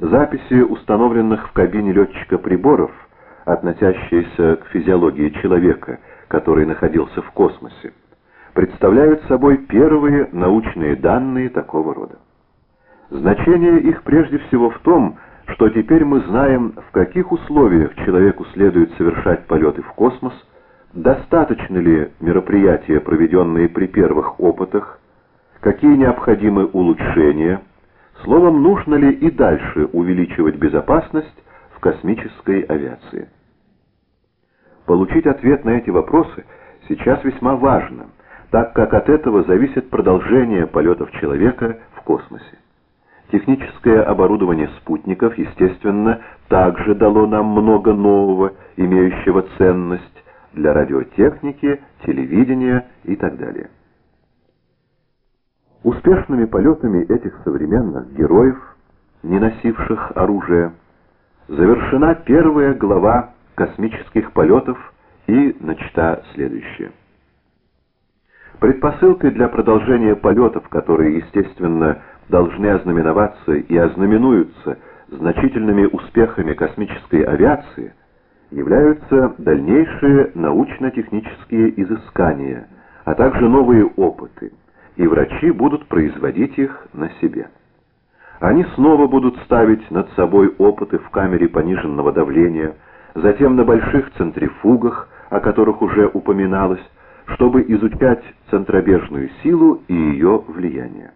Записи установленных в кабине летчика приборов, относящиеся к физиологии человека, который находился в космосе, представляют собой первые научные данные такого рода. Значение их прежде всего в том, что теперь мы знаем, в каких условиях человеку следует совершать полеты в космос, достаточно ли мероприятия, проведенные при первых опытах, какие необходимы улучшения, словом, нужно ли и дальше увеличивать безопасность в космической авиации. Получить ответ на эти вопросы сейчас весьма важно, так как от этого зависит продолжение полетов человека в космосе. Техническое оборудование спутников, естественно, также дало нам много нового, имеющего ценность для радиотехники, телевидения и так далее. Успешными полетами этих современных героев, не носивших оружия, завершена первая глава космических полетов и начата следующая. Предпосылкой для продолжения полетов, которые, естественно, должны ознаменоваться и ознаменуются значительными успехами космической авиации, являются дальнейшие научно-технические изыскания, а также новые опыты, и врачи будут производить их на себе. Они снова будут ставить над собой опыты в камере пониженного давления, затем на больших центрифугах, о которых уже упоминалось, чтобы изучать центробежную силу и ее влияние.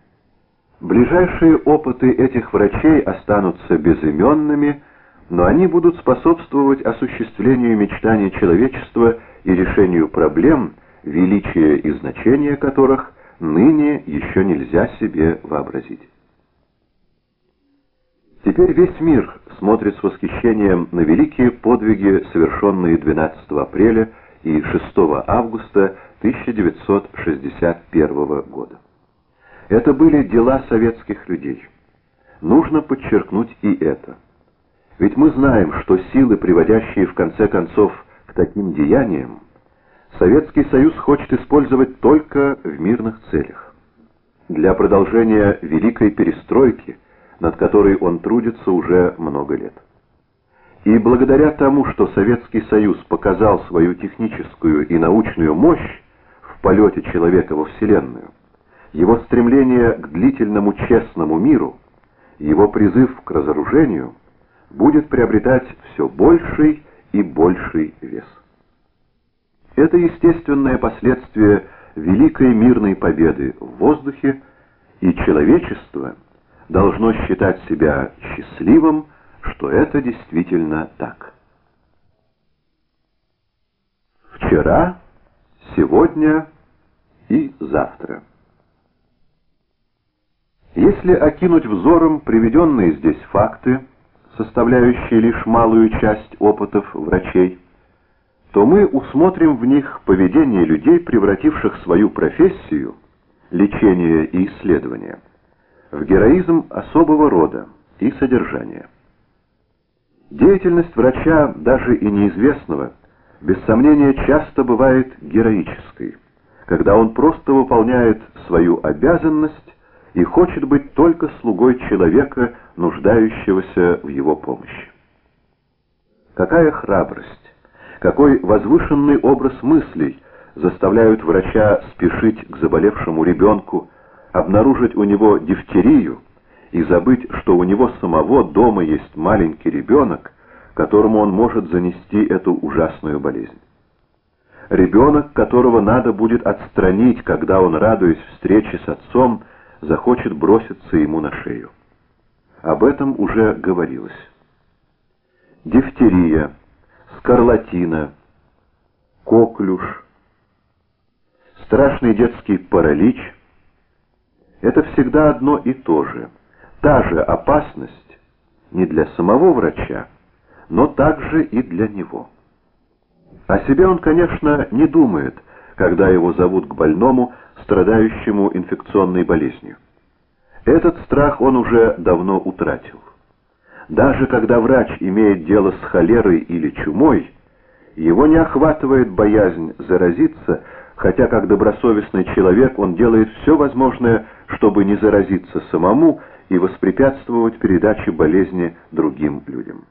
Ближайшие опыты этих врачей останутся безыменными, но они будут способствовать осуществлению мечтаний человечества и решению проблем, величие и значение которых ныне еще нельзя себе вообразить. Теперь весь мир смотрит с восхищением на великие подвиги, совершенные 12 апреля и 6 августа 1961 года. Это были дела советских людей. Нужно подчеркнуть и это. Ведь мы знаем, что силы, приводящие в конце концов к таким деяниям, Советский Союз хочет использовать только в мирных целях. Для продолжения великой перестройки, над которой он трудится уже много лет. И благодаря тому, что Советский Союз показал свою техническую и научную мощь в полете человека во Вселенную, его стремление к длительному честному миру, его призыв к разоружению будет приобретать все больший и больший вес. Это естественное последствие великой мирной победы в воздухе, и человечество должно считать себя счастливым, что это действительно так. Вчера, сегодня и завтра. Если окинуть взором приведенные здесь факты, составляющие лишь малую часть опытов врачей, то мы усмотрим в них поведение людей, превративших свою профессию, лечение и исследование, в героизм особого рода и содержания. Деятельность врача, даже и неизвестного, без сомнения часто бывает героической, когда он просто выполняет свою обязанность и хочет быть только слугой человека, нуждающегося в его помощи. Какая храбрость, какой возвышенный образ мыслей заставляют врача спешить к заболевшему ребенку, обнаружить у него дифтерию и забыть, что у него самого дома есть маленький ребенок, которому он может занести эту ужасную болезнь. Ребенок, которого надо будет отстранить, когда он, радуясь встрече с отцом, захочет броситься ему на шею. Об этом уже говорилось. Дифтерия, скарлатина, коклюш, страшный детский паралич – это всегда одно и то же. Та же опасность не для самого врача, но также и для него. О себе он, конечно, не думает, когда его зовут к больному, страдающему инфекционной болезнью. Этот страх он уже давно утратил. Даже когда врач имеет дело с холерой или чумой, его не охватывает боязнь заразиться, хотя как добросовестный человек он делает все возможное, чтобы не заразиться самому и воспрепятствовать передаче болезни другим людям.